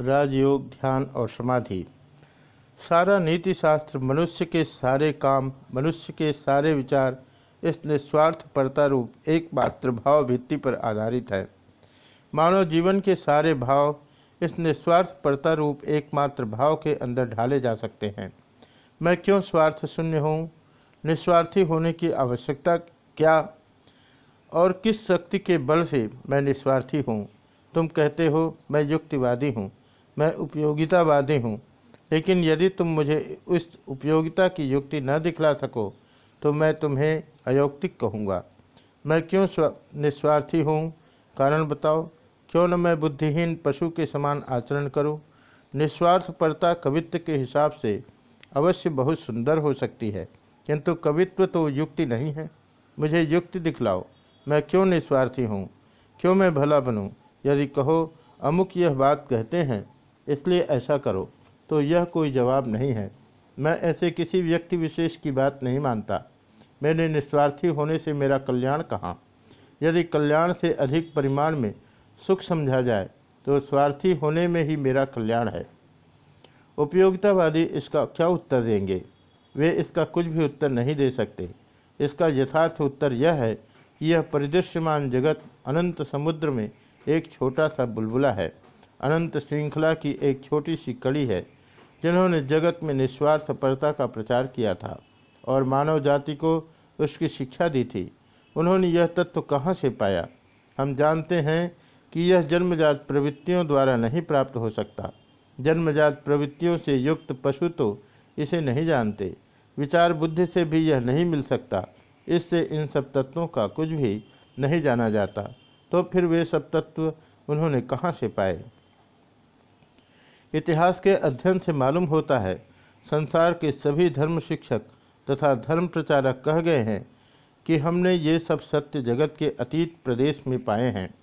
राजयोग, ध्यान और समाधि। सारा नीति शास्त्र मनुष्य के सारे काम, मनुष्य के सारे विचार, इस निस्वार्थ परता रूप, एकमात्र भाव भित्ति पर आधारित है। मानव जीवन के सारे भाव, इस निस्वार्थ परता रूप, एकमात्र भाव के अंदर ढाले जा सकते हैं। मैं क्यों स्वार्थ शून्य हूँ? निस्वार्थी होने की आवश्यकता क्या? और किस शक्ति के बल से मैं निस्वार्थी हूँ? तुम कहते हो, मैं युक्तिवादी हूँ। मैं उपयोगितावादी हूँ। लेकिन यदि तुम मुझे उस उपयोगिता की युक्ति न दिखला सको तो मैं तुम्हें अयौक्तिक कहूँगा। मैं क्यों स्व, निस्वार्थी हूँ? कारण बताओ, क्यों न मैं बुद्धिहीन पशु के समान आचरण करूँ? निस्वार्थपरता कवित्व के हिसाब से अवश्य बहुत सुंदर हो सकती है, किंतु कवित्व तो युक्ति नहीं है। मुझे युक्ति दिखलाओ। मैं क्यों निस्वार्थी हूँ? क्यों मैं भला बनूँ? यदि कहो, अमुक यह बात कहते हैं इसलिए ऐसा करो। तो यह कोई जवाब नहीं है। मैं ऐसे किसी व्यक्ति विशेष की बात नहीं मानता। मेरे निस्वार्थी होने से मेरा कल्याण कहाँ? यदि कल्याण से अधिक परिमाण में सुख समझा जाए तो स्वार्थी होने में ही मेरा कल्याण है। उपयोगितावादी इसका क्या उत्तर देंगे? वे इसका कुछ भी उत्तर नहीं दे सकते। इसका यथार्थ उत्तर यह है कि यह परिदृश्यमान जगत अनंत समुद्र में एक छोटा सा बुलबुला है। अनंत श्रृंखला की एक छोटी सी कड़ी है, जिन्होंने जगत में निस्वार्थ परता का प्रचार किया था और मानव जाति को उसकी शिक्षा दी थी। उन्होंने यह तत्व कहाँ से पाया? हम जानते हैं कि यह जन्मजात प्रवृत्तियों द्वारा नहीं प्राप्त हो सकता। जन्मजात प्रवृत्तियों से युक्त पशु तो इसे नहीं जानते। विचार बुद्धि से भी यह नहीं मिल सकता। इससे इन सब तत्वों का कुछ भी नहीं जाना जाता। तो फिर वे सब तत्व उन्होंने कहाँ से पाए? इतिहास के अध्ययन से मालूम होता है, संसार के सभी धर्म शिक्षक तथा धर्म प्रचारक कह गए हैं कि हमने ये सब सत्य जगत के अतीत प्रदेश में पाए हैं।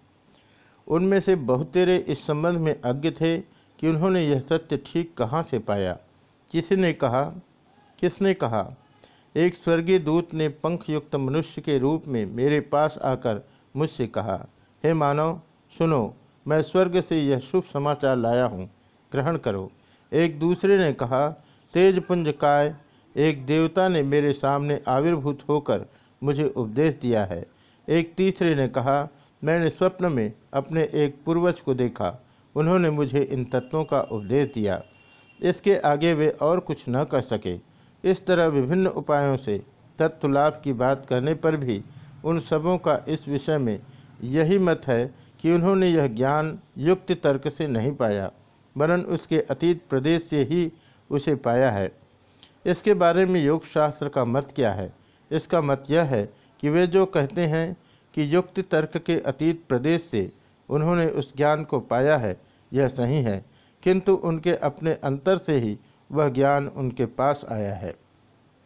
उनमें से बहुतेरे इस संबंध में अज्ञ थे कि उन्होंने यह सत्य ठीक कहाँ से पाया। किसी ने कहा? किसने कहा? एक स्वर्गीय दूत ने पंख युक्त मनुष्य के रूप में मेरे पास आकर मुझसे कहा, हे मानव, सुनो, मैं स्वर्ग से यह शुभ समाचार लाया हूँ। ग्रहण करो। एक दूसरे ने कहा, तेज पुंज काय एक देवता ने मेरे सामने आविर्भूत होकर मुझे उपदेश दिया है। एक तीसरे ने कहा, मैंने स्वप्न में अपने एक पूर्वज को देखा। उन्होंने मुझे इन तत्वों का उपदेश दिया। इसके आगे वे और कुछ न कर सके। इस तरह विभिन्न उपायों से तत्व लाभ की बात करने पर भी उन सबों का इस विषय में यही मत है कि उन्होंने यह ज्ञान युक्त तर्क से नहीं पाया। वरन उसके अतीत प्रदेश से ही उसे पाया है। इसके बारे में योग शास्त्र का मत क्या है? इसका मत यह है कि वे जो कहते हैं कि युक्त तर्क के अतीत प्रदेश से उन्होंने उस ज्ञान को पाया है, यह सही है। किंतु उनके अपने अंतर से ही वह ज्ञान उनके पास आया है।